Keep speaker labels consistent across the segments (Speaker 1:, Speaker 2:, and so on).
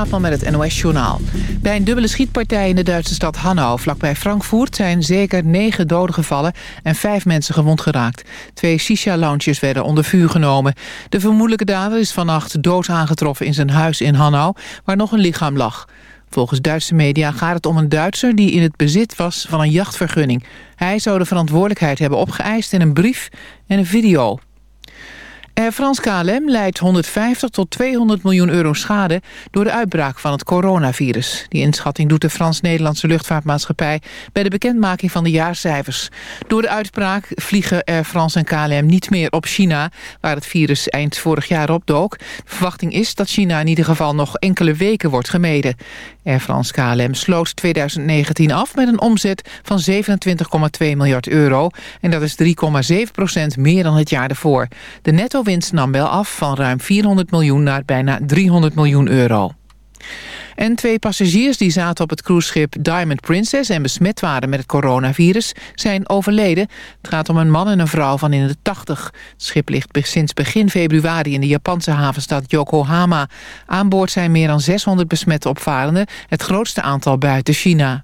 Speaker 1: Straatman met het NOS-journaal. Bij een dubbele schietpartij in de Duitse stad Hanau, vlakbij Frankfurt... zijn zeker negen doden gevallen en vijf mensen gewond geraakt. Twee shisha-lounges werden onder vuur genomen. De vermoedelijke dader is vannacht dood aangetroffen in zijn huis in Hanau... waar nog een lichaam lag. Volgens Duitse media gaat het om een Duitser die in het bezit was van een jachtvergunning. Hij zou de verantwoordelijkheid hebben opgeëist in een brief en een video. Air France KLM leidt 150 tot 200 miljoen euro schade door de uitbraak van het coronavirus. Die inschatting doet de Frans-Nederlandse luchtvaartmaatschappij bij de bekendmaking van de jaarcijfers. Door de uitbraak vliegen Air France en KLM niet meer op China, waar het virus eind vorig jaar opdook. De verwachting is dat China in ieder geval nog enkele weken wordt gemeden. Air France KLM sloot 2019 af met een omzet van 27,2 miljard euro. En dat is 3,7 procent meer dan het jaar ervoor. De nam wel af van ruim 400 miljoen naar bijna 300 miljoen euro. En twee passagiers die zaten op het cruiseschip Diamond Princess... en besmet waren met het coronavirus, zijn overleden. Het gaat om een man en een vrouw van in de 80. Het schip ligt sinds begin februari in de Japanse havenstad Yokohama. Aan boord zijn meer dan 600 besmette opvarenden... het grootste aantal buiten China.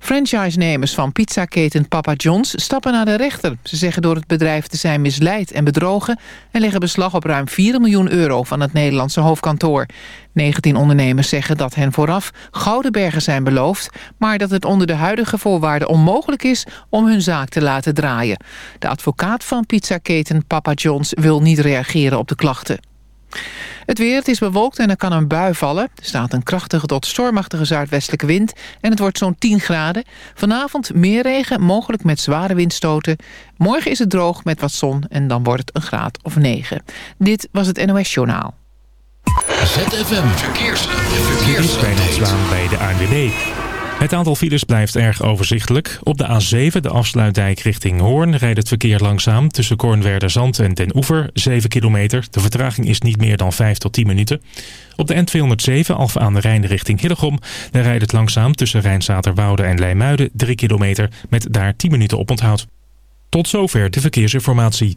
Speaker 1: Franchise-nemers van pizzaketen Papa John's stappen naar de rechter. Ze zeggen door het bedrijf te zijn misleid en bedrogen... en leggen beslag op ruim 4 miljoen euro van het Nederlandse hoofdkantoor. 19 ondernemers zeggen dat hen vooraf gouden bergen zijn beloofd... maar dat het onder de huidige voorwaarden onmogelijk is om hun zaak te laten draaien. De advocaat van pizzaketen Papa John's wil niet reageren op de klachten. Het weer, het is bewolkt en er kan een bui vallen. Er staat een krachtige tot stormachtige zuidwestelijke wind... en het wordt zo'n 10 graden. Vanavond meer regen, mogelijk met zware windstoten. Morgen is het droog met wat zon en dan wordt het een graad of 9. Dit was het NOS Journaal.
Speaker 2: ZFM Verkeers. Verkeers.
Speaker 3: bij de ANWB. Het aantal files blijft erg overzichtelijk. Op de A7, de afsluitdijk richting Hoorn, rijdt het verkeer langzaam... tussen Kornwerderzand en Den Oever, 7 kilometer. De vertraging is niet meer dan 5 tot 10 minuten. Op de N207, Alfa aan de Rijn richting Hillegom... daar rijdt het langzaam tussen Rijnzaterwoude en Leimuiden, 3 kilometer... met daar 10 minuten op onthoud. Tot zover de verkeersinformatie.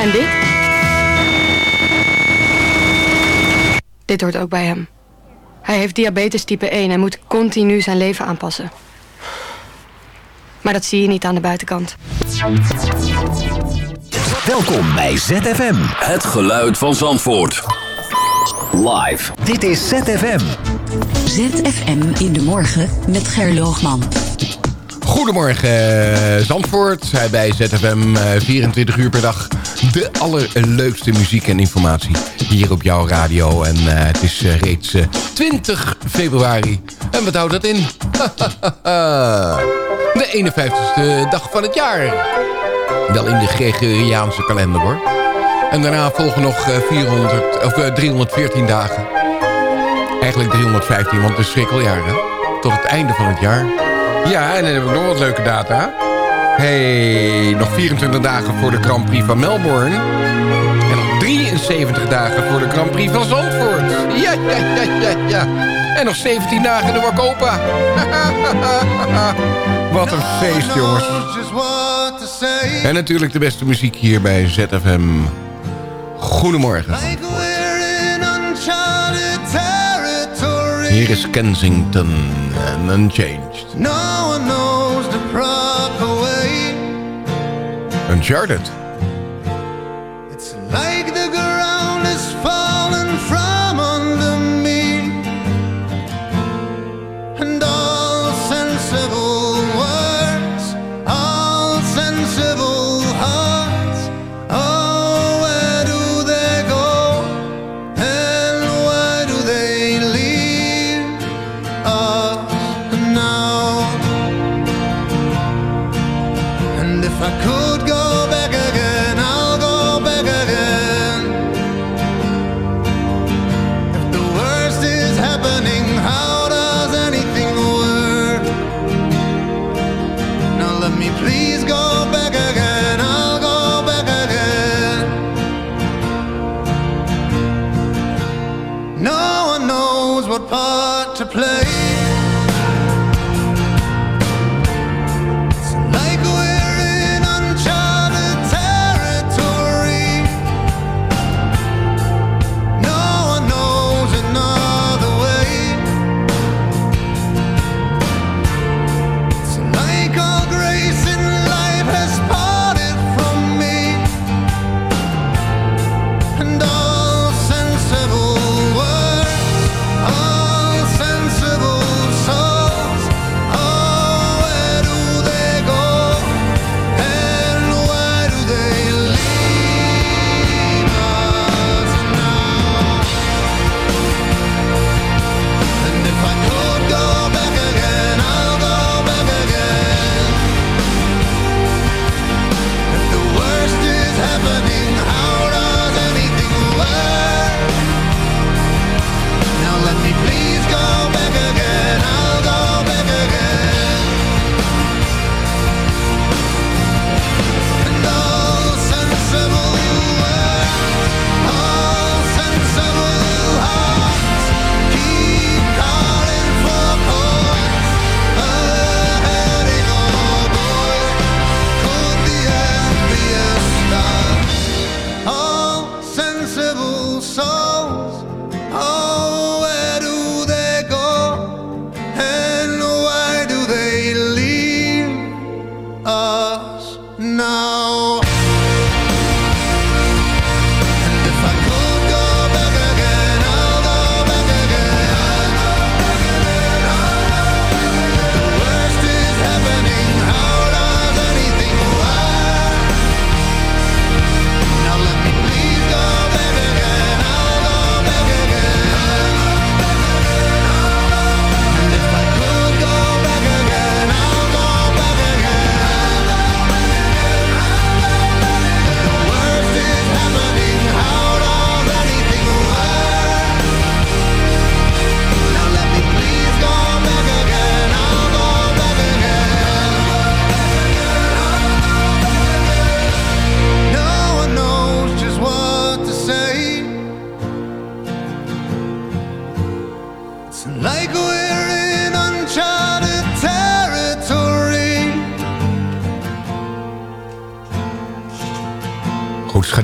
Speaker 4: En dit? Dit hoort ook bij hem. Hij heeft diabetes type 1 en moet continu zijn leven aanpassen. Maar dat zie je niet aan de buitenkant.
Speaker 2: Welkom bij ZFM. Het geluid van Zandvoort. Live.
Speaker 5: Dit is ZFM. ZFM in de morgen met Gerloogman.
Speaker 6: Goedemorgen Zandvoort. Bij ZFM 24 uur per dag de allerleukste muziek en informatie hier op jouw radio. En uh, het is reeds uh, 20 februari. En wat houdt dat in? de 51ste dag van het jaar.
Speaker 7: Wel in de Gregoriaanse kalender hoor. En daarna volgen nog 400, of, 314 dagen. Eigenlijk 315, want het is schrikkeljaar hè. Tot het einde van het jaar. Ja, en dan hebben we nog wat leuke data. Hey, nog 24 dagen voor de Grand Prix van Melbourne. En nog 73 dagen voor de Grand Prix van Zandvoort. Ja, ja, ja, ja, ja. En nog 17 dagen de Wakopa. Wat een feest, jongens. En natuurlijk de beste muziek hier bij ZFM. Goedemorgen. Hier is Kensington en Unchanged. No one knows the proper way. Uncharted.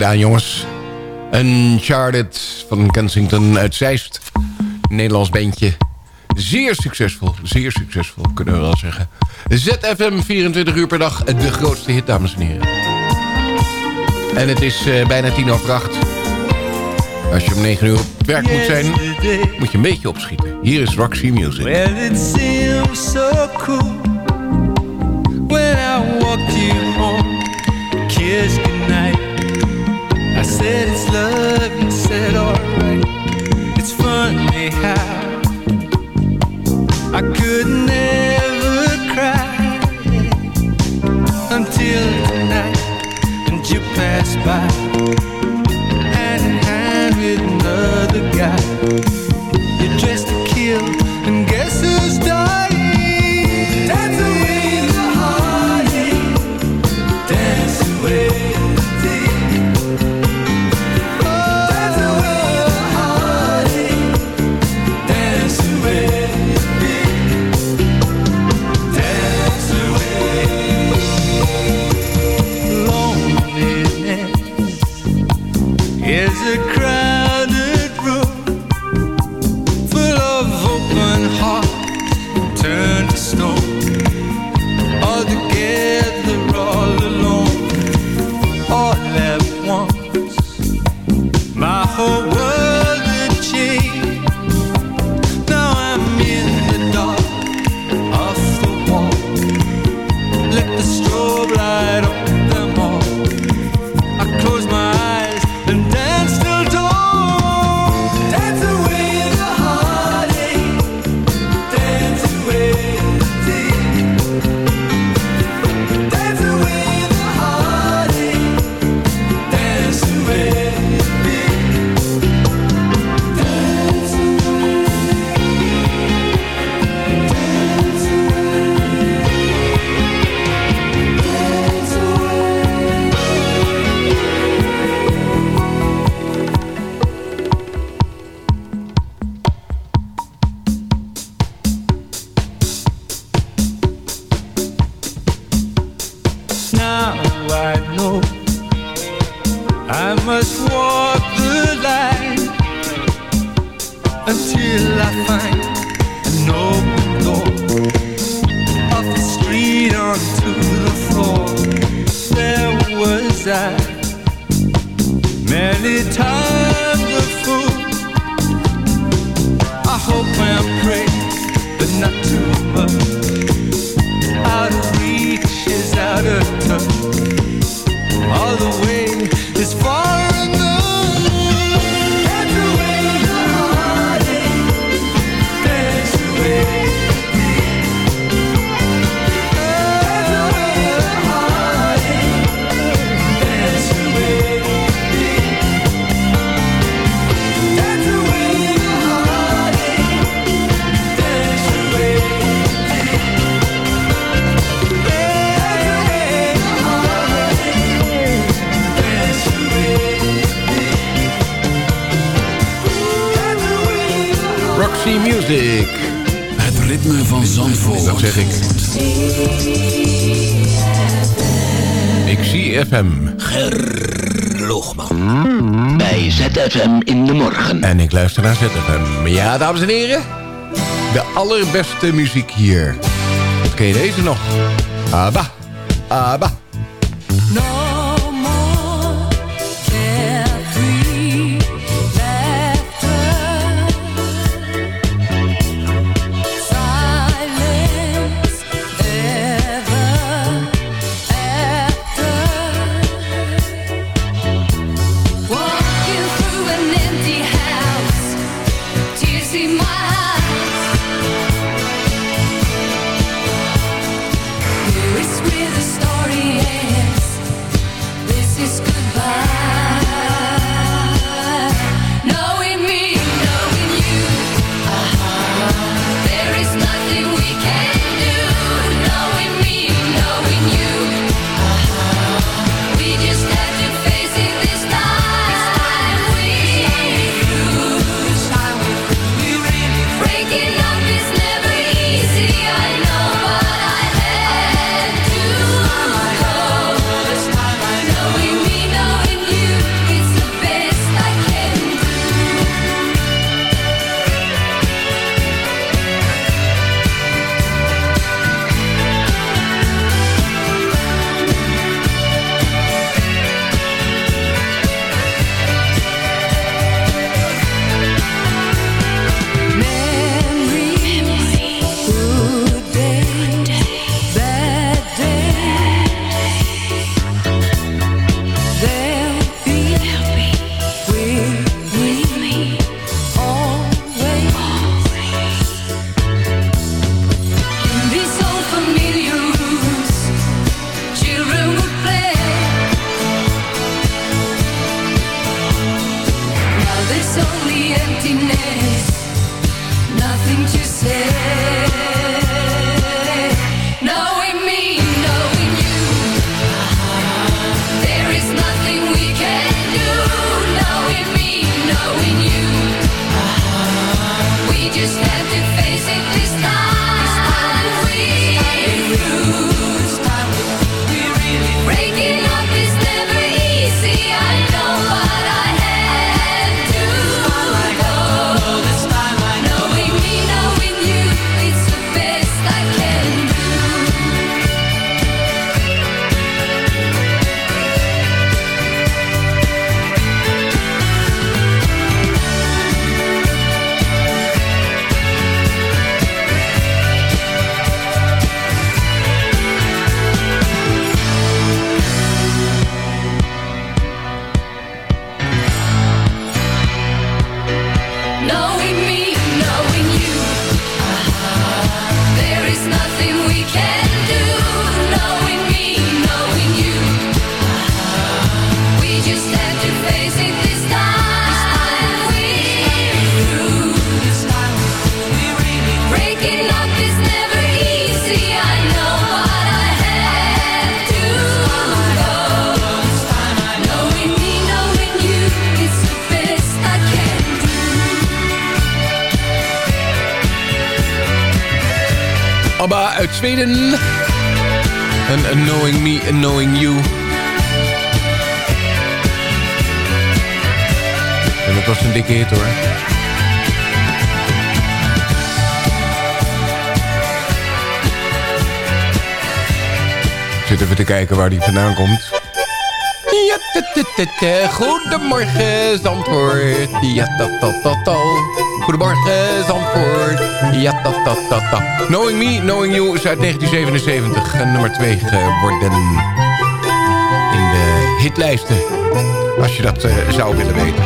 Speaker 7: Gedaan, jongens. Uncharted van Kensington uit Zeist. Nederlands bandje. Zeer succesvol, zeer succesvol, kunnen we wel zeggen. ZFM 24 uur per dag, de grootste hit, dames en heren. En het is eh, bijna tien over acht. Als je om 9 uur op werk moet zijn, moet je een beetje opschieten. Hier is Roxy Music.
Speaker 8: Well, it seems so cool when I walked you home, said it's love, you said alright. It's funny how I could never cry until tonight, and you passed by hand in hand with another guy.
Speaker 2: ZFM.
Speaker 6: Ja, dames en heren. De allerbeste muziek hier. Wat ken je deze nog? Abba. Abba.
Speaker 8: No.
Speaker 9: Zit even te kijken waar die vandaan komt. Ja, Goedemorgen, Zandvoort. Ja. Goedemorgen, Zandvoort. Ja. Knowing Me, Knowing You is uit 1977. En nummer 2 geworden in de hitlijsten. Als je dat eh, zou willen weten.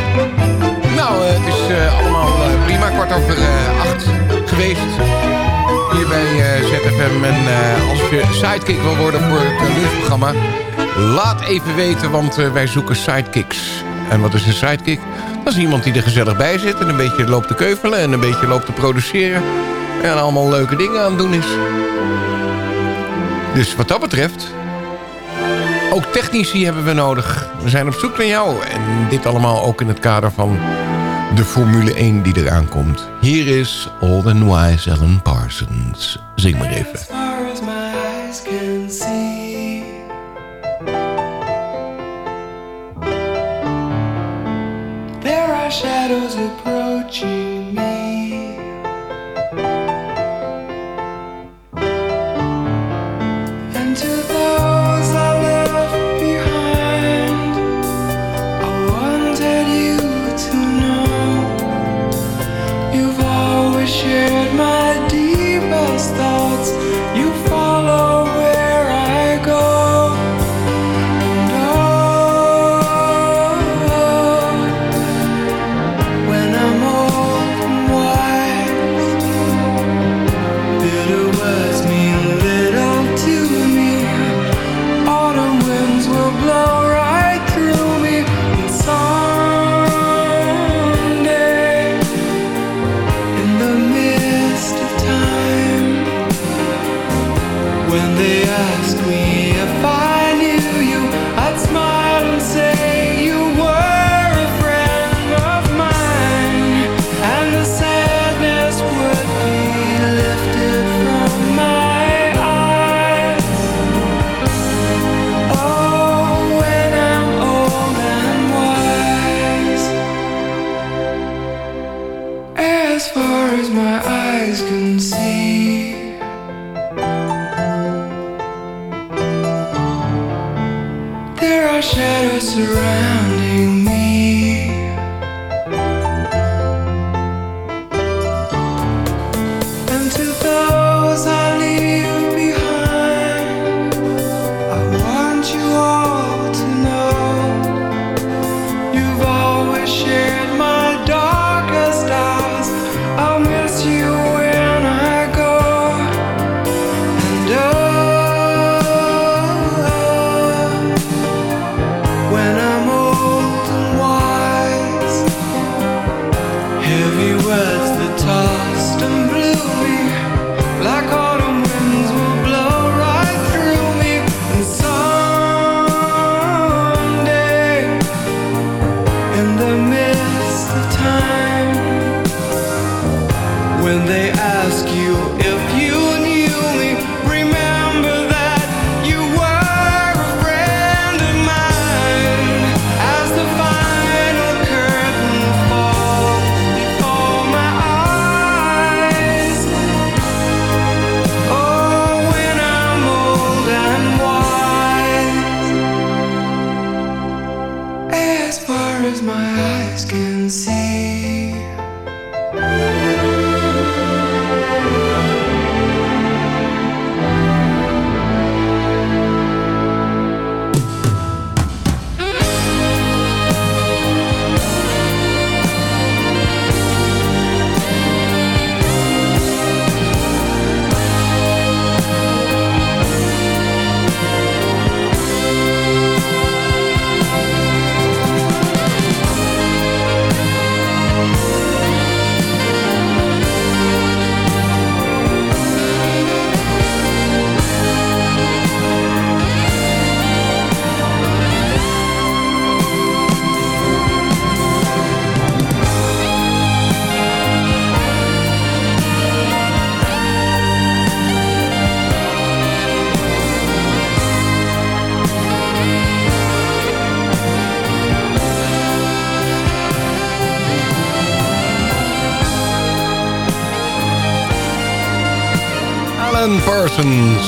Speaker 9: Nou, eh, het is eh, allemaal eh, prima. Kwart over eh, acht geweest. Eh. En eh, als je sidekick wil worden voor het eh, lunchprogramma... laat even weten, want eh, wij zoeken sidekicks. En wat is een sidekick? Dat is iemand die er gezellig bij zit... en een beetje loopt te keuvelen en een beetje loopt te produceren. En allemaal leuke dingen aan het doen is. Dus wat dat betreft... Ook technici hebben we nodig. We zijn op zoek naar jou. En dit allemaal ook in het kader van de Formule 1 die eraan komt. Hier is Old Wise Alan Parsons. Zing maar even.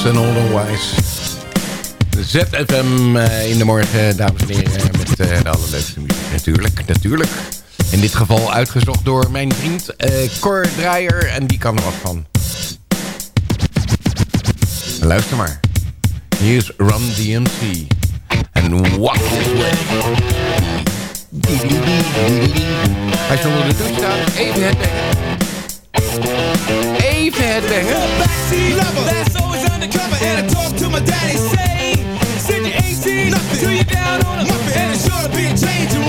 Speaker 10: En All the Wise.
Speaker 6: ZFM eh, in de morgen, dames en heren. Met eh, de allerleukste muziek natuurlijk, natuurlijk. In dit geval uitgezocht door mijn vriend eh, Cor Draaier. En die kan er wat van. Luister maar. Hier is Run DMC. En Walk This Way. Als je onder de douche even het. Even het
Speaker 11: denken. and I talk to my daddy. Say, said you ain't seen nothing. Till you're down on a muffin. And it's sure to be a change.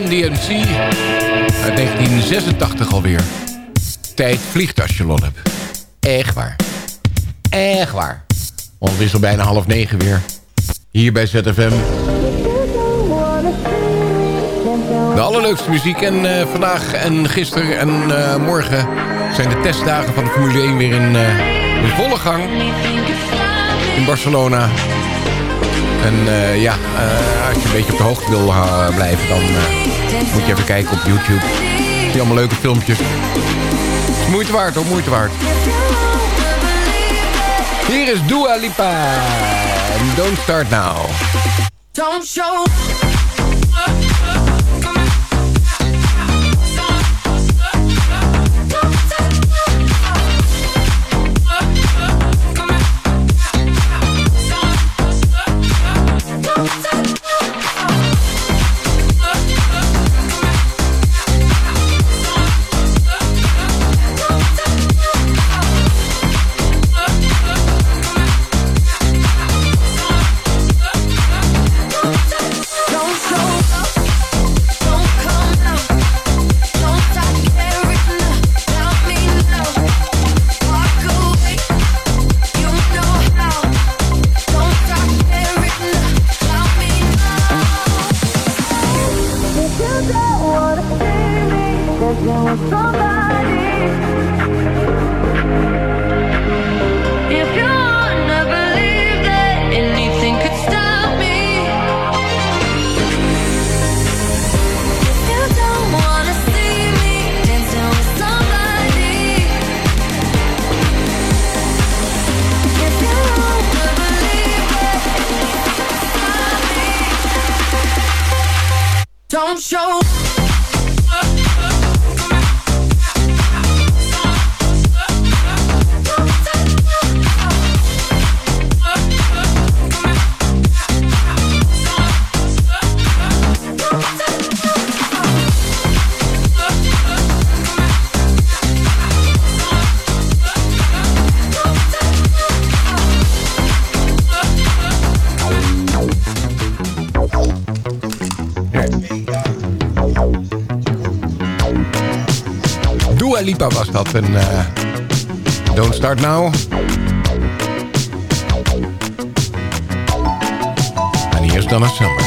Speaker 6: Run DMC. Uit 1986 alweer. Tijd vliegt als je lol hebt. Echt waar. Echt waar. Want het is al bijna half negen weer. Hier bij ZFM. De allerleukste muziek. En eh, vandaag en gisteren en eh, morgen zijn de testdagen van Formule 1 weer in, eh, in volle gang. In Barcelona. En eh, ja, eh, als je een beetje op de hoogte wil eh, blijven, dan eh, moet je even kijken op YouTube. Zie allemaal leuke filmpjes. Moeite waard hoor, moeite waard. Hier is Dua Lipa. Don't Start Now.
Speaker 8: Show.
Speaker 6: Dat. En eh, Don't Start Now. En hier is Donna Summer.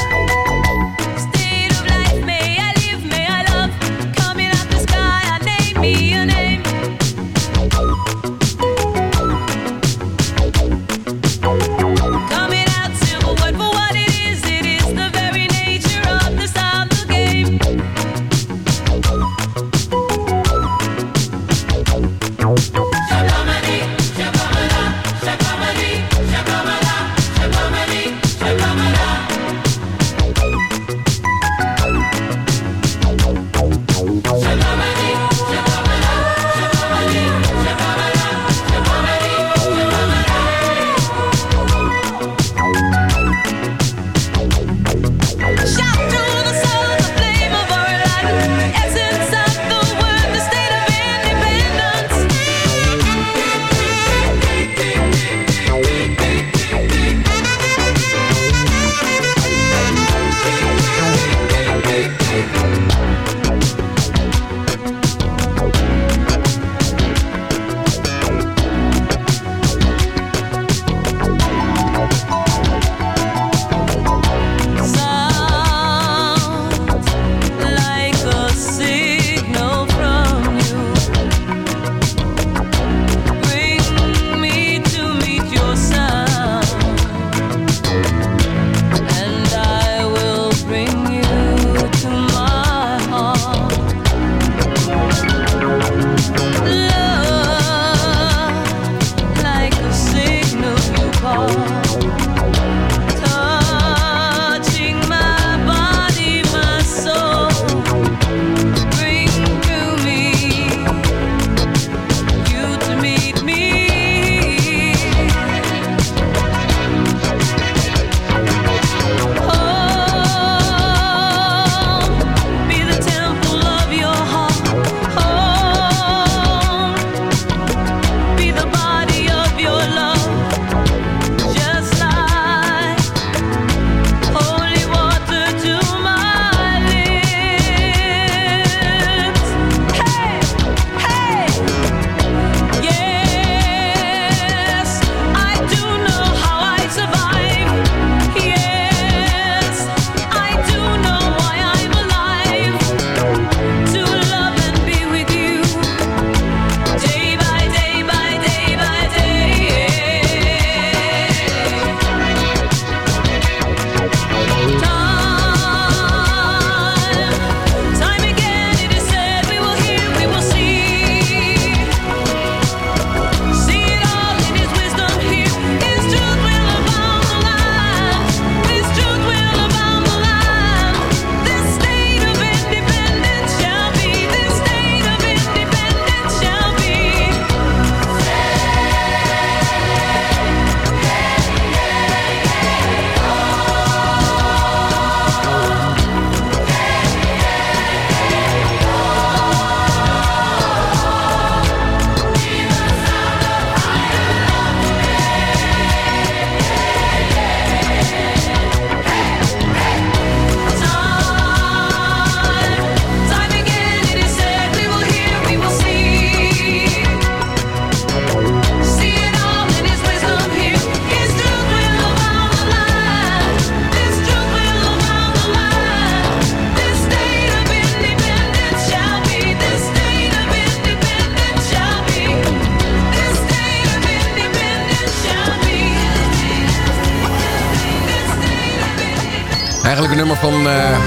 Speaker 11: Van eh,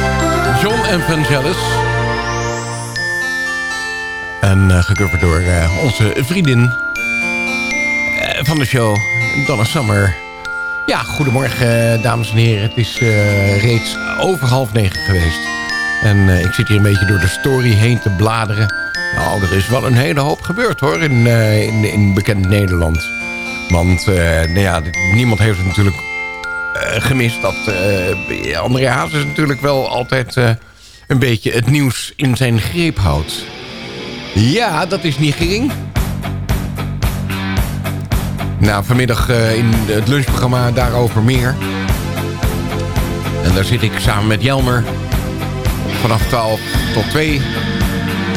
Speaker 11: John Evangelis. En uh, door uh, onze vriendin uh, van de show, Donna Summer. Ja, goedemorgen dames en heren. Het is reeds over half negen geweest. En ik zit hier een beetje door de story heen te bladeren. Nou, er is wel een hele hoop gebeurd hoor in, in, in bekend Nederland. Want nou ja, niemand heeft het natuurlijk gemist. Dat André Hazes natuurlijk wel altijd een beetje het nieuws in zijn greep houdt. Ja, dat is niet gering. Nou, vanmiddag in het lunchprogramma daarover meer. En daar zit ik samen met Jelmer. Vanaf 12 tot 2.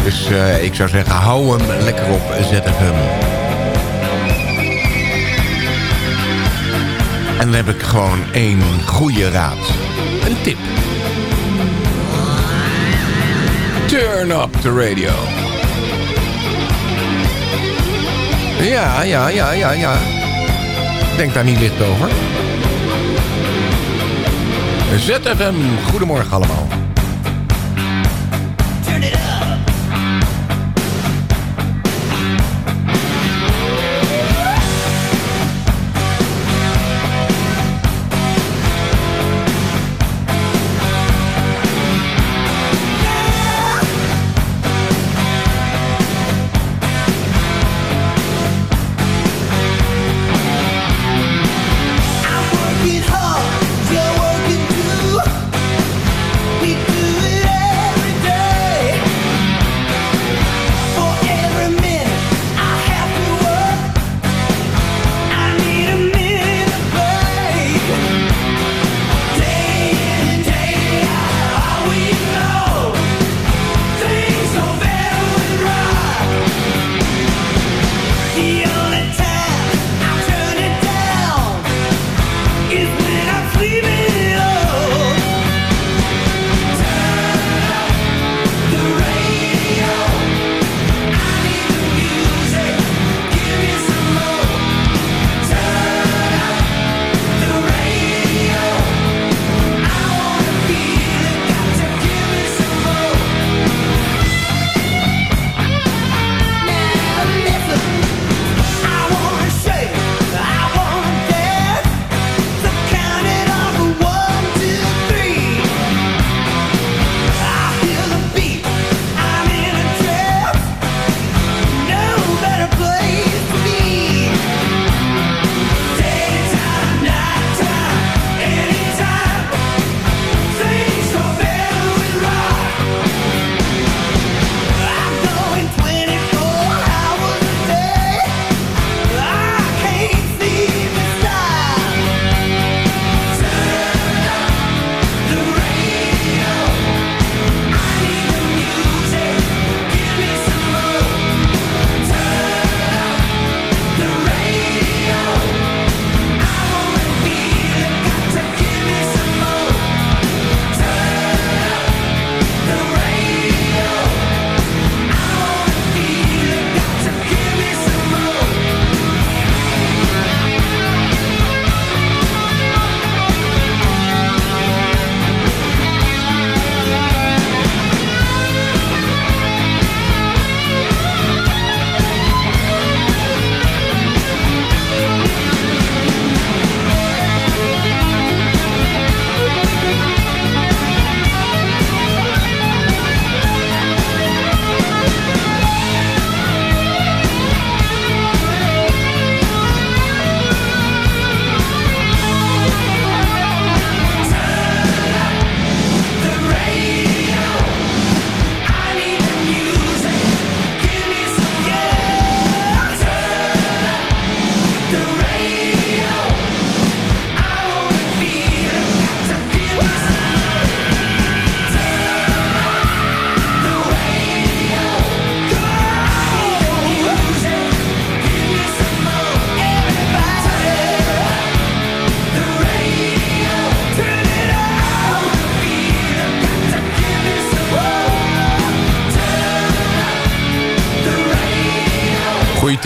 Speaker 11: Dus ik zou zeggen, hou hem lekker op ZFM. En dan heb ik gewoon één goede raad. Een tip. Turn up the radio. Ja, ja, ja, ja, ja. Denk daar niet licht over. ZFM, goedemorgen allemaal.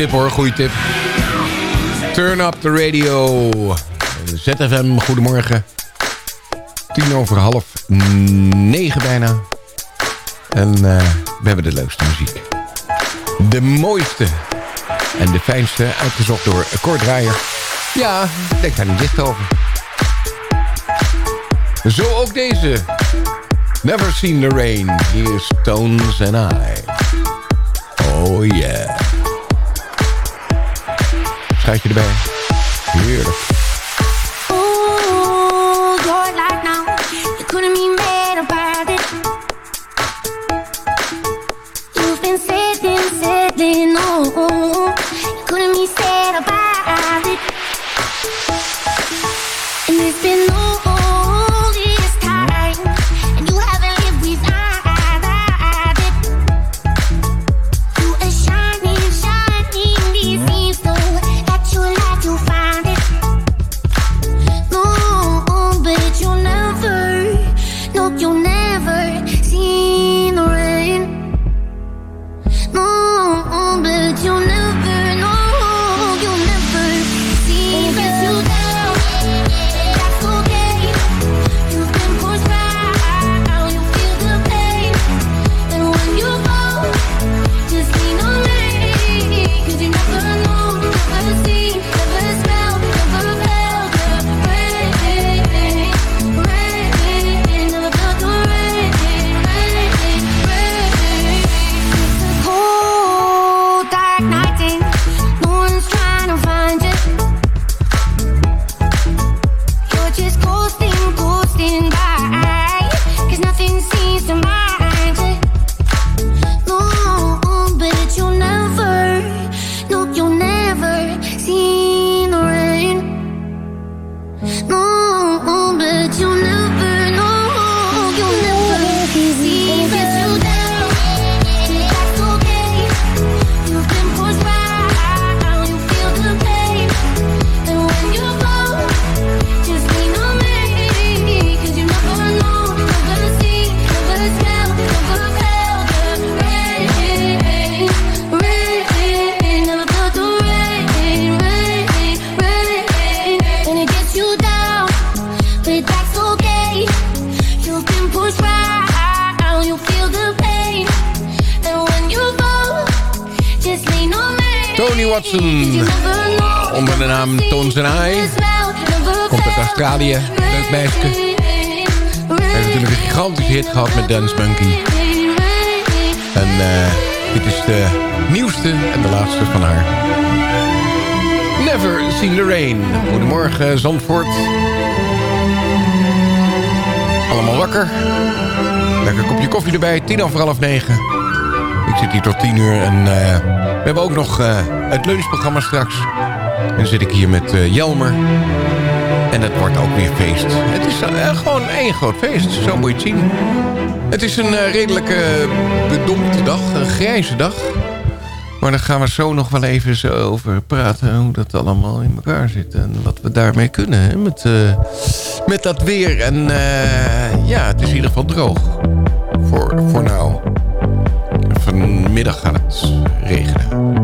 Speaker 11: Tip hoor, goede tip. Turn up the radio. ZFM, goedemorgen.
Speaker 12: Tien over half negen bijna. En eh, we hebben de leukste muziek. De mooiste en de fijnste, uitgezocht door Draaier. Ja, denk daar niet dicht over. Zo ook deze. Never Seen the Rain. Here's Stones and I. Oh yeah. Schuitje erbij. Heerlijk. Tony Watson. Onder de naam Tones and I. Komt uit Australië. Leuk meisje. Heeft natuurlijk een gigantische hit gehad met Dance Monkey. En eh, dit is de nieuwste en de laatste van haar. Never Seen the Rain. Goedemorgen Zandvoort. Allemaal wakker. Lekker kopje koffie erbij. Tien over half negen. Ik zit hier tot tien uur en eh, we hebben ook nog eh, het lunchprogramma straks. En dan zit ik hier met eh, Jelmer. En het wordt ook weer feest. Het is gewoon één groot feest, zo moet je het zien. Het is een redelijk eh, bedompte dag, een grijze dag. Maar daar gaan we zo nog wel even zo over praten. Hoe dat allemaal in elkaar zit. En wat we daarmee kunnen. Hè? Met, met dat weer. En ja, het is in ieder geval droog. Voor, voor nou. Vanmiddag gaat het regenen.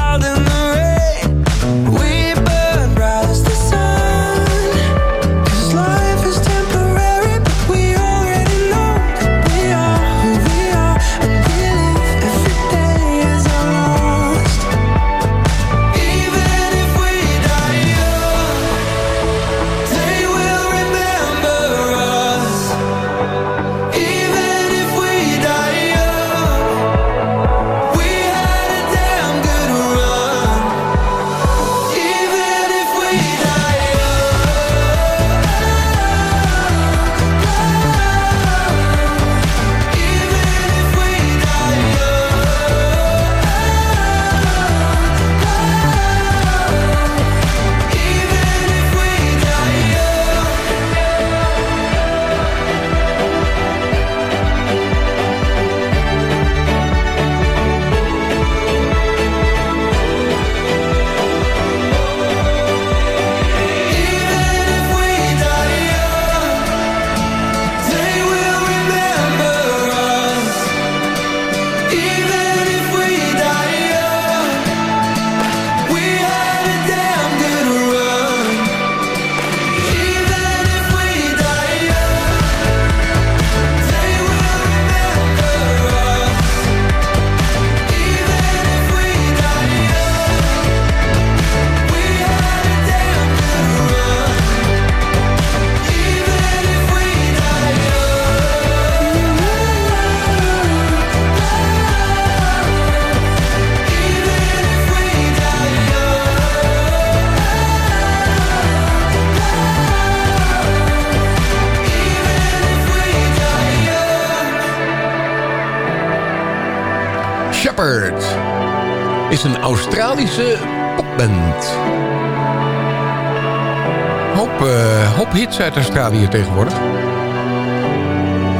Speaker 11: is een Australische popband. Hoop, eh, hoop hits uit Australië tegenwoordig.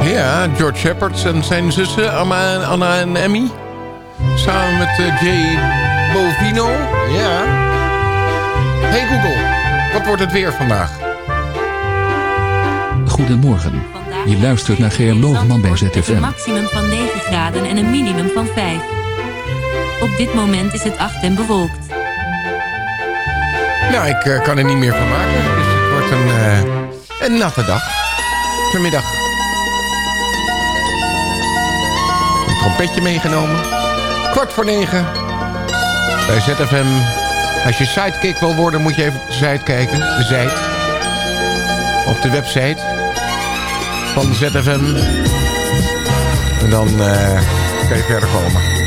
Speaker 11: Ja, George Shepard en zijn zussen Anna, Anna en Emmy. Samen met eh, Jay Bovino. Ja. Hey Google, wat wordt het weer vandaag?
Speaker 2: Goedemorgen. Je luistert naar Geer Loogman bij
Speaker 13: Een
Speaker 2: ZFM.
Speaker 13: maximum van 9 graden en een minimum van 5. Op dit moment is het 8 en bewolkt.
Speaker 11: Nou, ik eh, kan er niet meer van maken. Dus het wordt een, eh, een natte dag. Vanmiddag. Een trompetje meegenomen. Kwart voor negen. Bij ZFM. Als je sidekick wil worden, moet je even op de site kijken. De site. Op de website. Van ZFM. En dan eh, kan je verder komen.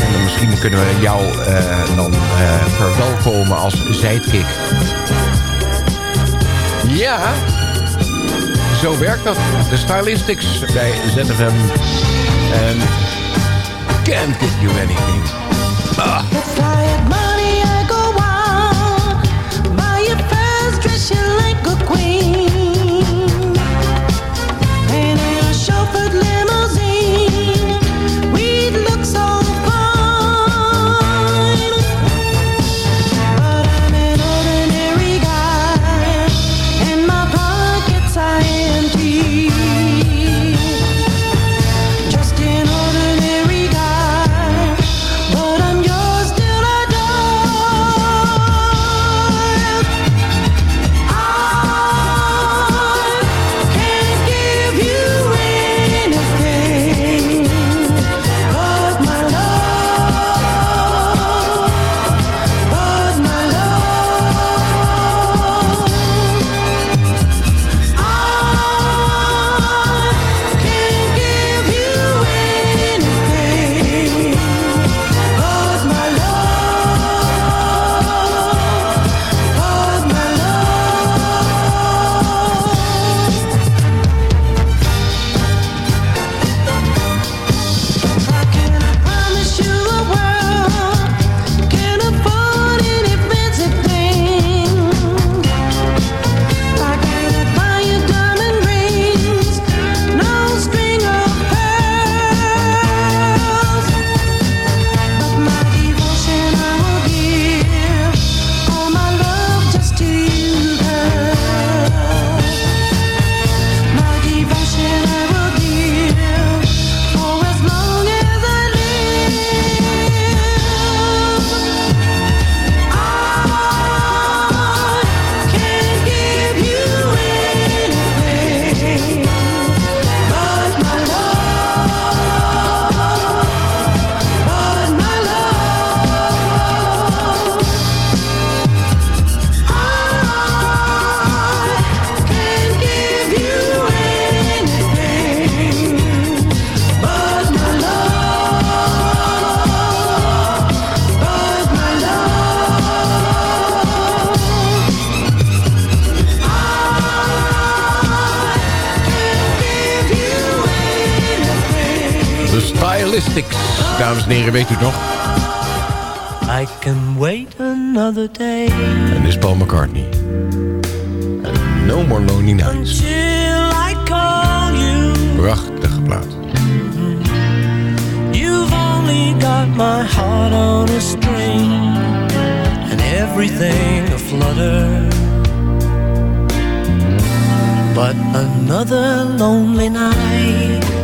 Speaker 11: En misschien kunnen we jou eh, dan eh, verwelkomen als sidekick. Ja, zo werkt dat. De stylistics bij ZFM. En can't give you anything. Ah. Dames en heren, weet u nog?
Speaker 8: I can wait another day
Speaker 11: En dit is Paul McCartney. En No More Lonely Nights.
Speaker 8: till I call you.
Speaker 11: Prachtige plaat.
Speaker 8: You've only got my heart on a string and everything aflutter. But another lonely night.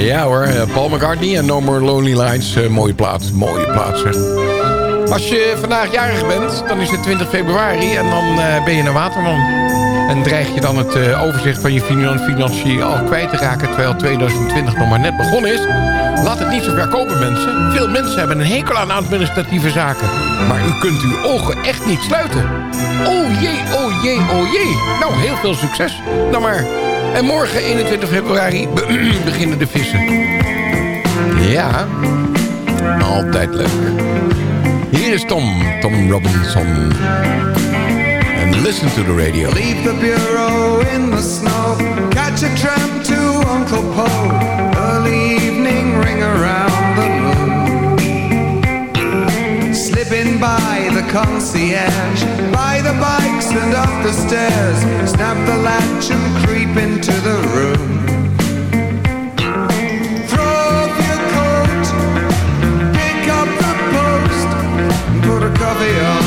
Speaker 6: Ja hoor, eh, Paul McCartney en No More Lonely Lines. Eh, mooie plaat, mooie plaat zeg. Als je vandaag jarig bent, dan is het 20 februari en dan eh, ben je een waterman. En dreig je dan het overzicht van je finan- financiën al kwijt te raken... terwijl 2020 nog maar net begonnen is. Laat het niet zo ver komen mensen. Veel mensen hebben een hekel aan administratieve zaken. Maar u kunt uw ogen echt niet sluiten. Oh jee, oh jee, oh jee. Nou, heel veel succes. Nou maar. En morgen, 21 februari, beginnen de vissen. Ja, altijd leuk. Hier is Tom, Tom Robinson. And listen to the radio.
Speaker 7: Leave the bureau in the snow. Catch a tram to Uncle Poe. Early evening ring around Slipping by the concierge. By the bikes and up the stairs. Snap the latch and creep into the room. Throw off your coat. Pick up the post. Put a coffee on.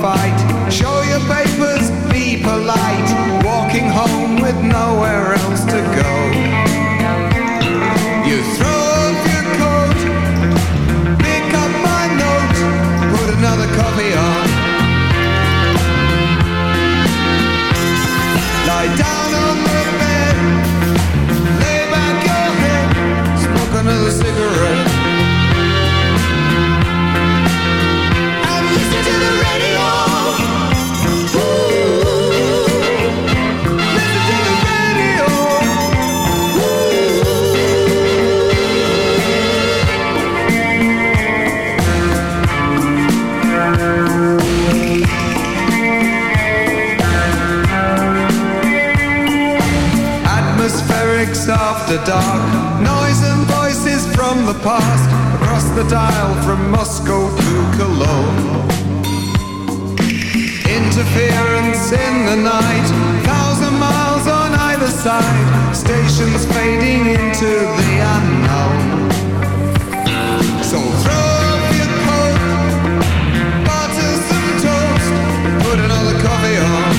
Speaker 7: Fight. Show your papers, be polite. Walking home with nowhere else to go. After dark. Noise and voices from the past across the dial from Moscow to Cologne. Interference in the night, thousand miles on either side, stations fading into the unknown. So throw up your coat, butter some toast, put another coffee on.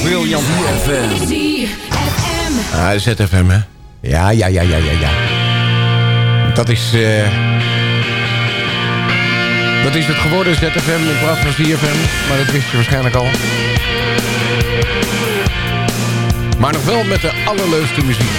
Speaker 11: Tip, briljant. Ah, ZFM, hè? Ja, ja, ja, ja, ja, ja. Dat is... eh dat is het geworden, ZFM in plaats van ZFM. Maar dat wist je waarschijnlijk al. Maar nog wel met de allerleukste muziek.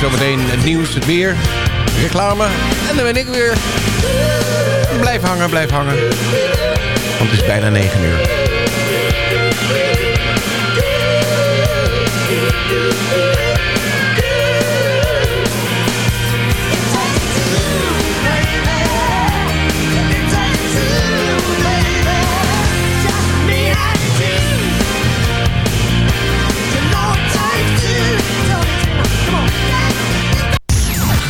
Speaker 11: Zometeen het nieuws, het weer, reclame. En dan ben ik weer. Blijf hangen, blijf hangen. Want het is bijna 9 uur.